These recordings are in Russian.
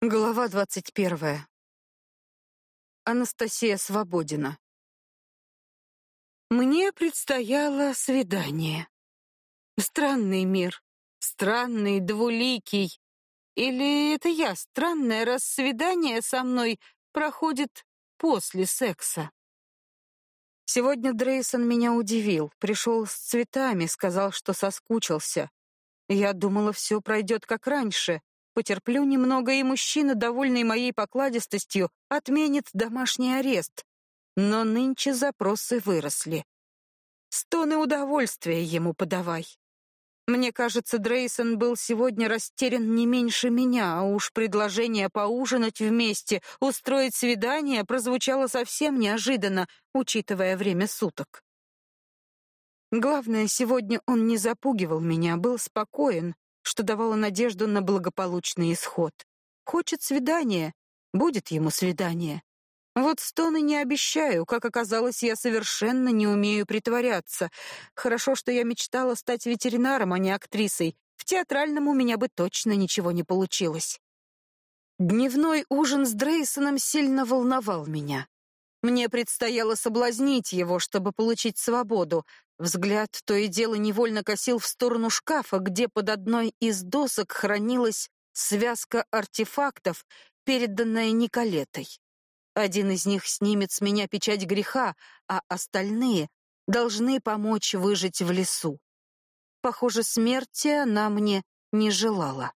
Глава двадцать первая. Анастасия Свободина. Мне предстояло свидание. Странный мир, странный, двуликий. Или это я странная, раз свидание со мной проходит после секса? Сегодня Дрейсон меня удивил. Пришел с цветами, сказал, что соскучился. Я думала, все пройдет как раньше, Потерплю немного, и мужчина, довольный моей покладистостью, отменит домашний арест. Но нынче запросы выросли. Стоны удовольствия ему подавай. Мне кажется, Дрейсон был сегодня растерян не меньше меня, а уж предложение поужинать вместе, устроить свидание прозвучало совсем неожиданно, учитывая время суток. Главное, сегодня он не запугивал меня, был спокоен, что давало надежду на благополучный исход. Хочет свидания, будет ему свидание. Вот стоны не обещаю, как оказалось, я совершенно не умею притворяться. Хорошо, что я мечтала стать ветеринаром, а не актрисой. В театральном у меня бы точно ничего не получилось. Дневной ужин с Дрейсоном сильно волновал меня. Мне предстояло соблазнить его, чтобы получить свободу. Взгляд то и дело невольно косил в сторону шкафа, где под одной из досок хранилась связка артефактов, переданная Николетой. Один из них снимет с меня печать греха, а остальные должны помочь выжить в лесу. Похоже, смерти она мне не желала.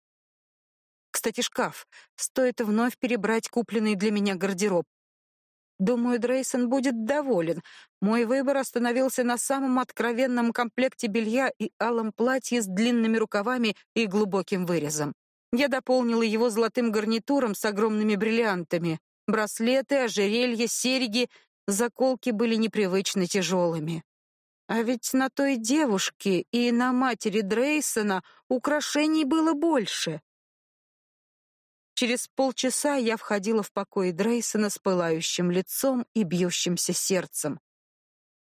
Кстати, шкаф. Стоит вновь перебрать купленный для меня гардероб. Думаю, Дрейсон будет доволен. Мой выбор остановился на самом откровенном комплекте белья и алом платье с длинными рукавами и глубоким вырезом. Я дополнила его золотым гарнитуром с огромными бриллиантами. Браслеты, ожерелья, серьги, заколки были непривычно тяжелыми. А ведь на той девушке и на матери Дрейсона украшений было больше. Через полчаса я входила в покой Дрейсона с пылающим лицом и бьющимся сердцем.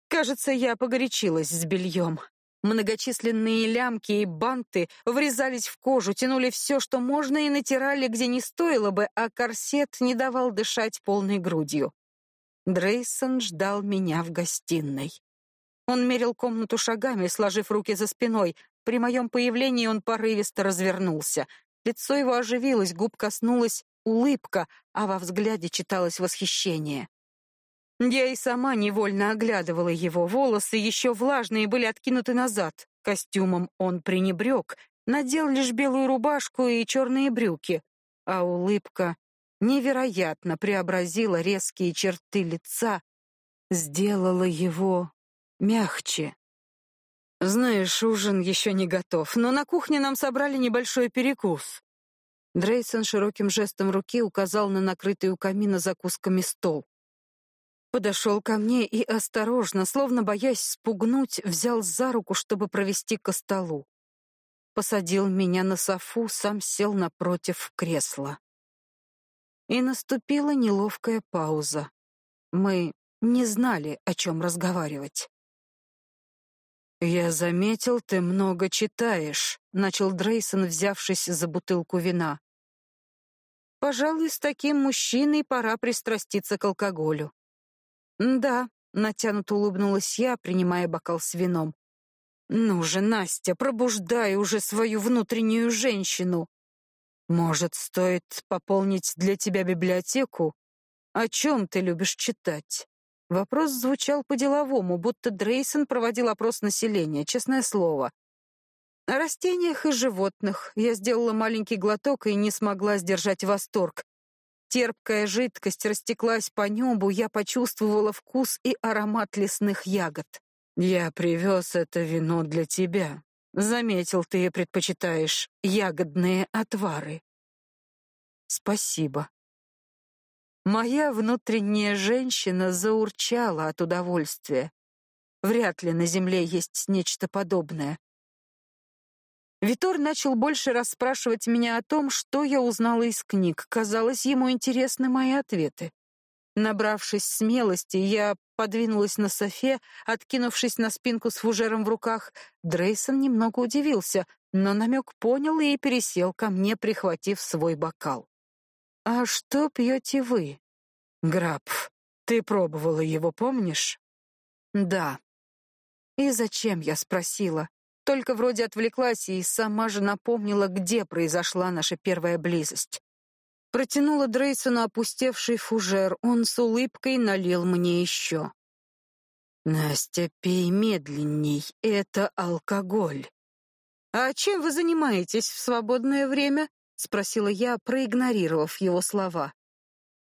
Кажется, я погорячилась с бельем. Многочисленные лямки и банты врезались в кожу, тянули все, что можно, и натирали, где не стоило бы, а корсет не давал дышать полной грудью. Дрейсон ждал меня в гостиной. Он мерил комнату шагами, сложив руки за спиной. При моем появлении он порывисто развернулся. Лицо его оживилось, губ коснулась улыбка, а во взгляде читалось восхищение. Я и сама невольно оглядывала его. Волосы еще влажные были откинуты назад. Костюмом он пренебрег, надел лишь белую рубашку и черные брюки, а улыбка невероятно преобразила резкие черты лица, сделала его мягче. Знаешь, ужин еще не готов, но на кухне нам собрали небольшой перекус. Дрейсон широким жестом руки указал на накрытый у камина закусками стол. Подошел ко мне и осторожно, словно боясь спугнуть, взял за руку, чтобы провести к столу. Посадил меня на софу, сам сел напротив кресла. И наступила неловкая пауза. Мы не знали, о чем разговаривать. «Я заметил, ты много читаешь», — начал Дрейсон, взявшись за бутылку вина. «Пожалуй, с таким мужчиной пора пристраститься к алкоголю». «Да», — натянуто улыбнулась я, принимая бокал с вином. «Ну же, Настя, пробуждай уже свою внутреннюю женщину. Может, стоит пополнить для тебя библиотеку? О чем ты любишь читать?» Вопрос звучал по-деловому, будто Дрейсон проводил опрос населения, честное слово. О растениях и животных я сделала маленький глоток и не смогла сдержать восторг. Терпкая жидкость растеклась по небу, я почувствовала вкус и аромат лесных ягод. «Я привез это вино для тебя. Заметил, ты предпочитаешь ягодные отвары». «Спасибо», Моя внутренняя женщина заурчала от удовольствия. Вряд ли на земле есть нечто подобное. Витор начал больше расспрашивать меня о том, что я узнала из книг. Казалось, ему интересны мои ответы. Набравшись смелости, я подвинулась на софе, откинувшись на спинку с фужером в руках. Дрейсон немного удивился, но намек понял и пересел ко мне, прихватив свой бокал. «А что пьете вы?» «Граб, ты пробовала его, помнишь?» «Да». «И зачем?» — я спросила. Только вроде отвлеклась и сама же напомнила, где произошла наша первая близость. Протянула Дрейсону опустевший фужер. Он с улыбкой налил мне еще. «Настя, пей медленней. Это алкоголь». «А чем вы занимаетесь в свободное время?» — спросила я, проигнорировав его слова.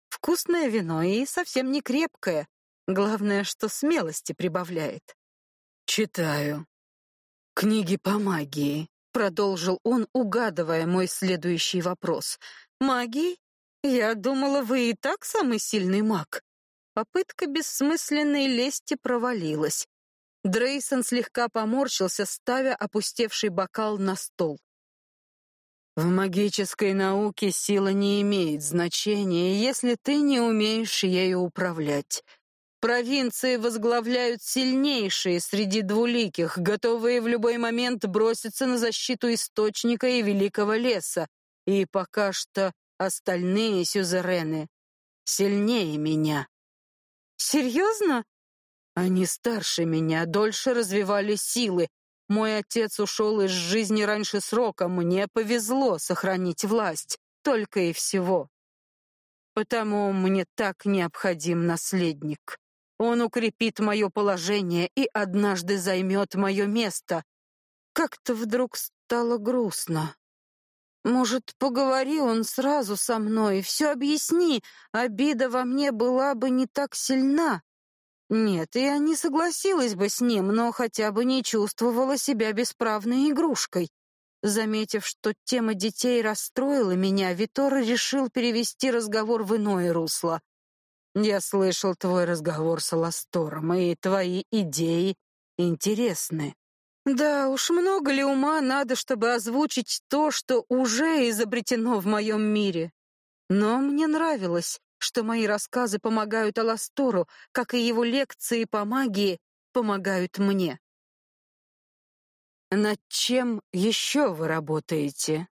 «Вкусное вино и совсем не крепкое. Главное, что смелости прибавляет». «Читаю. Книги по магии», — продолжил он, угадывая мой следующий вопрос. Магии? Я думала, вы и так самый сильный маг. Попытка бессмысленной лести провалилась. Дрейсон слегка поморщился, ставя опустевший бокал на стол. В магической науке сила не имеет значения, если ты не умеешь ею управлять. Провинции возглавляют сильнейшие среди двуликих, готовые в любой момент броситься на защиту источника и великого леса. И пока что остальные сюзерены сильнее меня. Серьезно? Они старше меня, дольше развивали силы. Мой отец ушел из жизни раньше срока, мне повезло сохранить власть, только и всего. Потому мне так необходим наследник. Он укрепит мое положение и однажды займет мое место. Как-то вдруг стало грустно. Может, поговори он сразу со мной, все объясни, обида во мне была бы не так сильна. Нет, я не согласилась бы с ним, но хотя бы не чувствовала себя бесправной игрушкой. Заметив, что тема детей расстроила меня, Витор решил перевести разговор в иное русло. Я слышал твой разговор с Аластором, и твои идеи интересны. Да уж, много ли ума надо, чтобы озвучить то, что уже изобретено в моем мире? Но мне нравилось, что мои рассказы помогают Аластору, как и его лекции по магии помогают мне. Над чем еще вы работаете?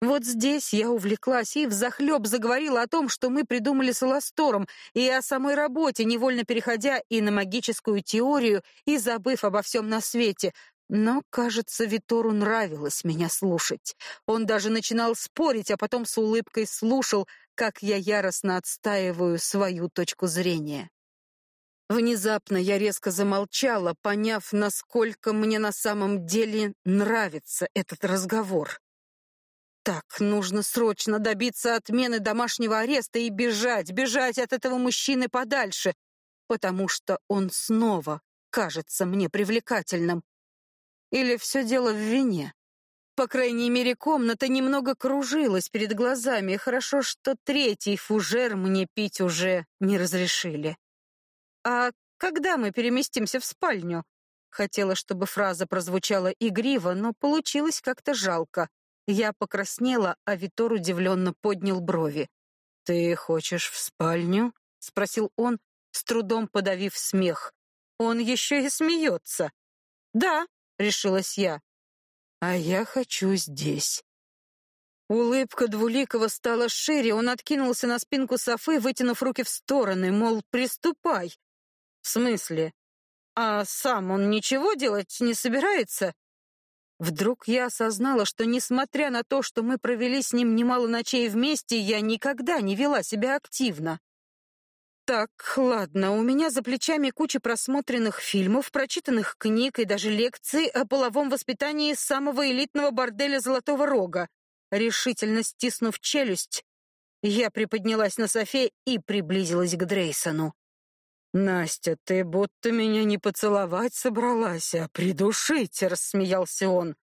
Вот здесь я увлеклась и взахлеб заговорила о том, что мы придумали с Эластором, и о самой работе, невольно переходя и на магическую теорию, и забыв обо всем на свете. Но, кажется, Витору нравилось меня слушать. Он даже начинал спорить, а потом с улыбкой слушал, как я яростно отстаиваю свою точку зрения. Внезапно я резко замолчала, поняв, насколько мне на самом деле нравится этот разговор. Так, нужно срочно добиться отмены домашнего ареста и бежать, бежать от этого мужчины подальше, потому что он снова кажется мне привлекательным. Или все дело в вине? По крайней мере, комната немного кружилась перед глазами, хорошо, что третий фужер мне пить уже не разрешили. А когда мы переместимся в спальню? Хотела, чтобы фраза прозвучала игриво, но получилось как-то жалко. Я покраснела, а Витор удивленно поднял брови. «Ты хочешь в спальню?» — спросил он, с трудом подавив смех. «Он еще и смеется». «Да», — решилась я. «А я хочу здесь». Улыбка Двуликова стала шире, он откинулся на спинку софы, вытянув руки в стороны, мол, приступай. «В смысле? А сам он ничего делать не собирается?» Вдруг я осознала, что, несмотря на то, что мы провели с ним немало ночей вместе, я никогда не вела себя активно. Так, ладно, у меня за плечами куча просмотренных фильмов, прочитанных книг и даже лекций о половом воспитании самого элитного борделя Золотого Рога. Решительно стиснув челюсть, я приподнялась на софе и приблизилась к Дрейсону. «Настя, ты будто меня не поцеловать собралась, а придушить», — рассмеялся он.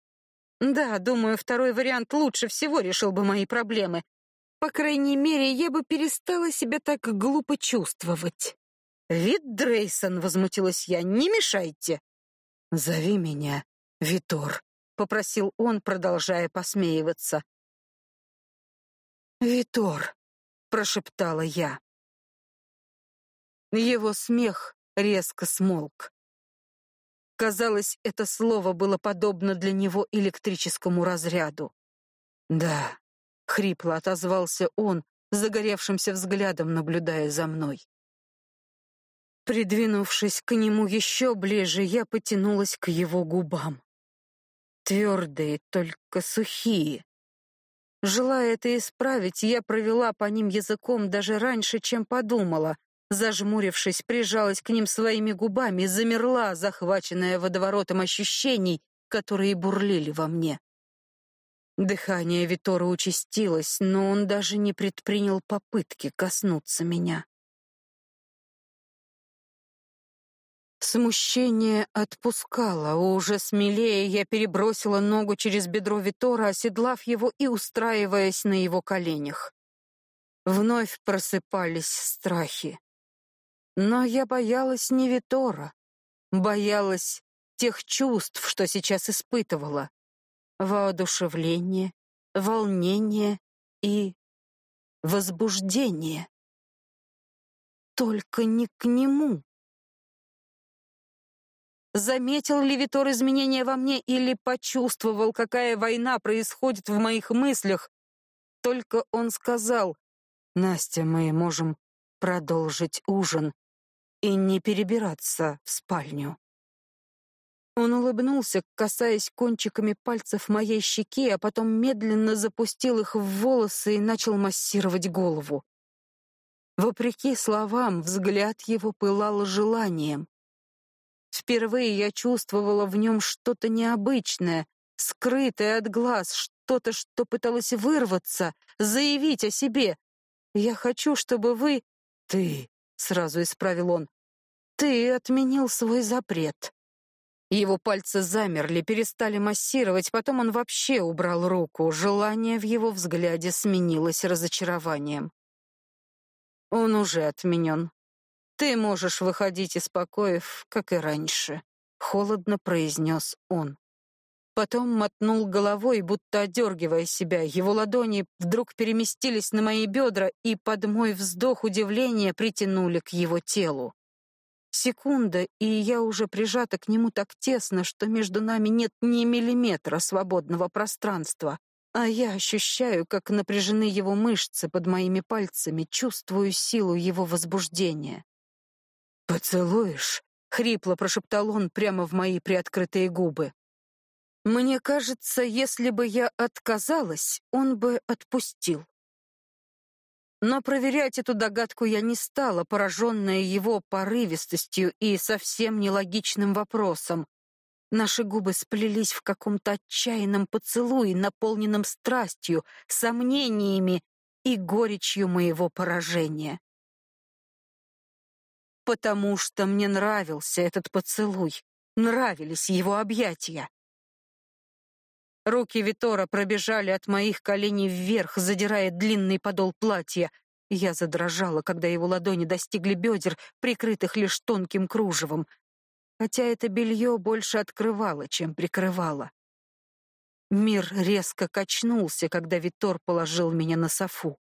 «Да, думаю, второй вариант лучше всего решил бы мои проблемы. По крайней мере, я бы перестала себя так глупо чувствовать». «Вид Дрейсон», — возмутилась я, — «не мешайте». «Зови меня Витор», — попросил он, продолжая посмеиваться. «Витор», — прошептала я. Его смех резко смолк. Казалось, это слово было подобно для него электрическому разряду. «Да», — хрипло отозвался он, загоревшимся взглядом наблюдая за мной. Придвинувшись к нему еще ближе, я потянулась к его губам. Твердые, только сухие. Желая это исправить, я провела по ним языком даже раньше, чем подумала, Зажмурившись, прижалась к ним своими губами, замерла, захваченная водоворотом ощущений, которые бурлили во мне. Дыхание Витора участилось, но он даже не предпринял попытки коснуться меня. Смущение отпускало, а уже смелее я перебросила ногу через бедро Витора, оседлав его и устраиваясь на его коленях. Вновь просыпались страхи. Но я боялась не Витора, боялась тех чувств, что сейчас испытывала. Воодушевление, волнение и возбуждение. Только не к нему. Заметил ли Витор изменения во мне или почувствовал, какая война происходит в моих мыслях? Только он сказал, «Настя, мы можем продолжить ужин и не перебираться в спальню. Он улыбнулся, касаясь кончиками пальцев моей щеки, а потом медленно запустил их в волосы и начал массировать голову. Вопреки словам, взгляд его пылал желанием. Впервые я чувствовала в нем что-то необычное, скрытое от глаз, что-то, что пыталось вырваться, заявить о себе. «Я хочу, чтобы вы...» «Ты», — сразу исправил он, ты отменил свой запрет. Его пальцы замерли, перестали массировать, потом он вообще убрал руку. Желание в его взгляде сменилось разочарованием. Он уже отменен. Ты можешь выходить из покоев, как и раньше, холодно произнес он. Потом мотнул головой, будто одергивая себя. Его ладони вдруг переместились на мои бедра и под мой вздох удивления притянули к его телу. Секунда, и я уже прижата к нему так тесно, что между нами нет ни миллиметра свободного пространства, а я ощущаю, как напряжены его мышцы под моими пальцами, чувствую силу его возбуждения. «Поцелуешь?» — хрипло прошептал он прямо в мои приоткрытые губы. Мне кажется, если бы я отказалась, он бы отпустил. Но проверять эту догадку я не стала, пораженная его порывистостью и совсем нелогичным вопросом. Наши губы сплелись в каком-то отчаянном поцелуе, наполненном страстью, сомнениями и горечью моего поражения. Потому что мне нравился этот поцелуй, нравились его объятия. Руки Витора пробежали от моих коленей вверх, задирая длинный подол платья. Я задрожала, когда его ладони достигли бедер, прикрытых лишь тонким кружевом, хотя это белье больше открывало, чем прикрывало. Мир резко качнулся, когда Витор положил меня на софу.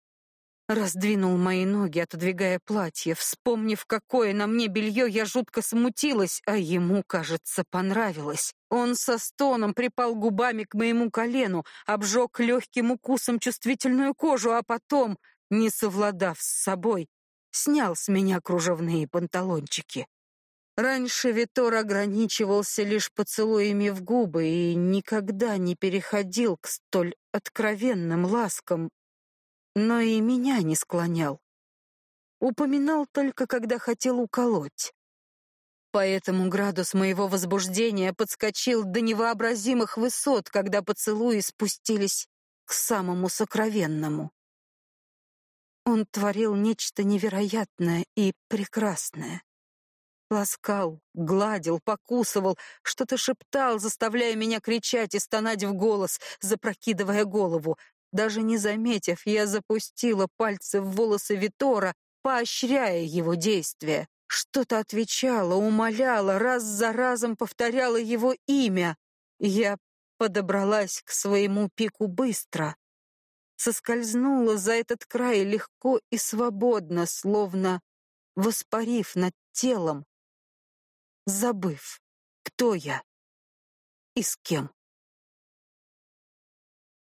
Раздвинул мои ноги, отодвигая платье. Вспомнив, какое на мне белье, я жутко смутилась, а ему, кажется, понравилось. Он со стоном припал губами к моему колену, обжег легким укусом чувствительную кожу, а потом, не совладав с собой, снял с меня кружевные панталончики. Раньше Витор ограничивался лишь поцелуями в губы и никогда не переходил к столь откровенным ласкам, но и меня не склонял. Упоминал только, когда хотел уколоть. Поэтому градус моего возбуждения подскочил до невообразимых высот, когда поцелуи спустились к самому сокровенному. Он творил нечто невероятное и прекрасное. Ласкал, гладил, покусывал, что-то шептал, заставляя меня кричать и стонать в голос, запрокидывая голову, даже не заметив, я запустила пальцы в волосы Витора, поощряя его действия. Что-то отвечала, умоляла, раз за разом повторяла его имя. Я подобралась к своему пику быстро. соскользнула за этот край легко и свободно, словно воспарив над телом, забыв, кто я и с кем.